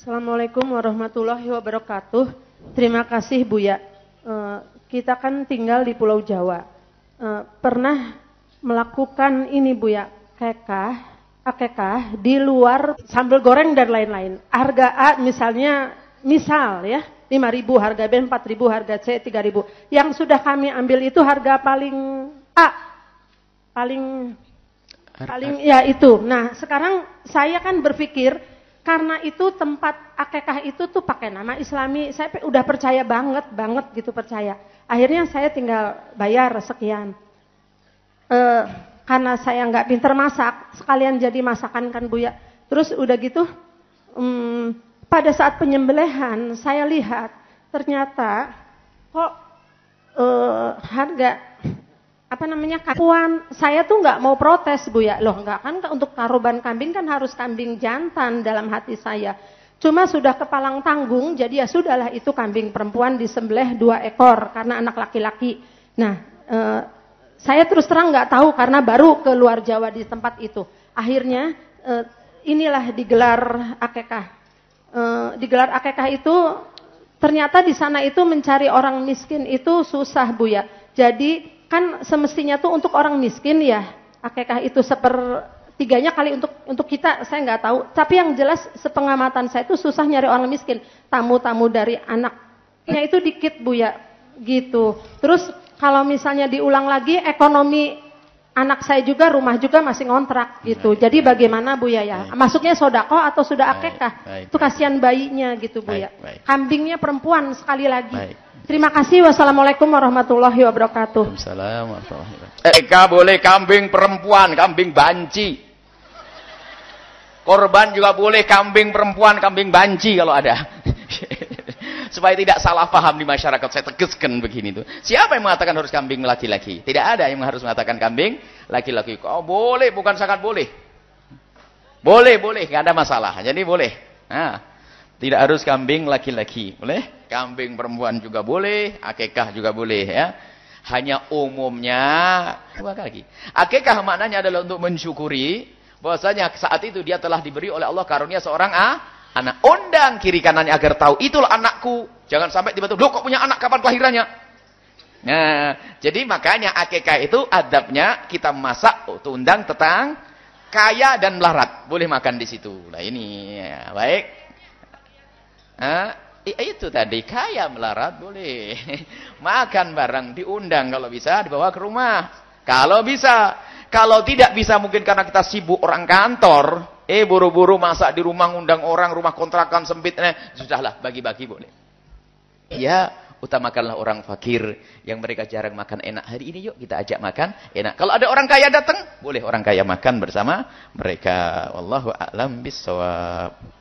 Assalamualaikum warahmatullahi wabarakatuh. Terima kasih Buya. Uh, kita kan tinggal di Pulau Jawa. Uh, pernah melakukan ini Buya, kekah, akekah di luar sambal goreng dan lain-lain. Harga A misalnya, misal ya, 5.000, harga B 4.000, harga C 3.000. Yang sudah kami ambil itu harga paling A. Paling paling ya itu. Nah, sekarang saya kan berpikir karena itu tempat akekah itu tuh pakai nama islami, saya udah percaya banget, banget gitu percaya. Akhirnya saya tinggal bayar sekian. E, karena saya nggak pinter masak, sekalian jadi masakan kan Bu ya. Terus udah gitu, um, pada saat penyembelihan saya lihat ternyata kok uh, harga apa namanya kakuan. Saya tuh nggak mau protes bu ya. Loh nggak kan untuk karuban kambing kan harus kambing jantan dalam hati saya. Cuma sudah kepalang tanggung jadi ya sudahlah itu kambing perempuan disembelih dua ekor karena anak laki-laki. Nah e, saya terus terang nggak tahu karena baru ke luar Jawa di tempat itu. Akhirnya e, inilah digelar akekah. E, digelar akekah itu ternyata di sana itu mencari orang miskin itu susah bu ya. Jadi kan semestinya tuh untuk orang miskin ya akekah itu sepertiganya kali untuk untuk kita saya nggak tahu. Tapi yang jelas sepengamatan saya itu susah nyari orang miskin. Tamu-tamu dari anaknya itu dikit bu ya gitu. Terus kalau misalnya diulang lagi ekonomi anak saya juga rumah juga masih ngontrak gitu. Baik, jadi bagaimana bu ya ya? Masuknya sodako atau sudah akekah itu kasihan bayinya gitu bu ya. kambingnya perempuan sekali lagi. Baik. Terima kasih. Wassalamualaikum warahmatullahi wabarakatuh. Assalamualaikum Eka boleh kambing perempuan, kambing banci. Korban juga boleh kambing perempuan, kambing banci kalau ada. Supaya tidak salah paham di masyarakat. Saya tegaskan begini tuh. Siapa yang mengatakan harus kambing laki-laki? Tidak ada yang harus mengatakan kambing laki-laki. Oh boleh, bukan sangat boleh. Boleh, boleh, nggak ada masalah. Jadi boleh. Nah, tidak harus kambing laki-laki. Boleh? Kambing perempuan juga boleh, akekah juga boleh ya. Hanya umumnya dua kali. Akekah maknanya adalah untuk mensyukuri bahwasanya saat itu dia telah diberi oleh Allah karunia seorang ah, anak. Undang kiri kanannya agar tahu itulah anakku. Jangan sampai tiba-tiba, "Loh kok punya anak kapan kelahirannya?" Nah, jadi makanya akekah itu adabnya kita masak untuk undang tetang kaya dan melarat. Boleh makan di situ. Nah ini ya, baik. Nah, itu tadi kaya melarat boleh. Makan barang diundang kalau bisa dibawa ke rumah. Kalau bisa. Kalau tidak bisa mungkin karena kita sibuk orang kantor. Eh buru-buru masak di rumah undang orang rumah kontrakan sempit. Eh, sudahlah bagi-bagi boleh. Ya utamakanlah orang fakir yang mereka jarang makan enak. Hari ini yuk kita ajak makan enak. Kalau ada orang kaya datang boleh orang kaya makan bersama mereka. Wallahu a'lam bissawab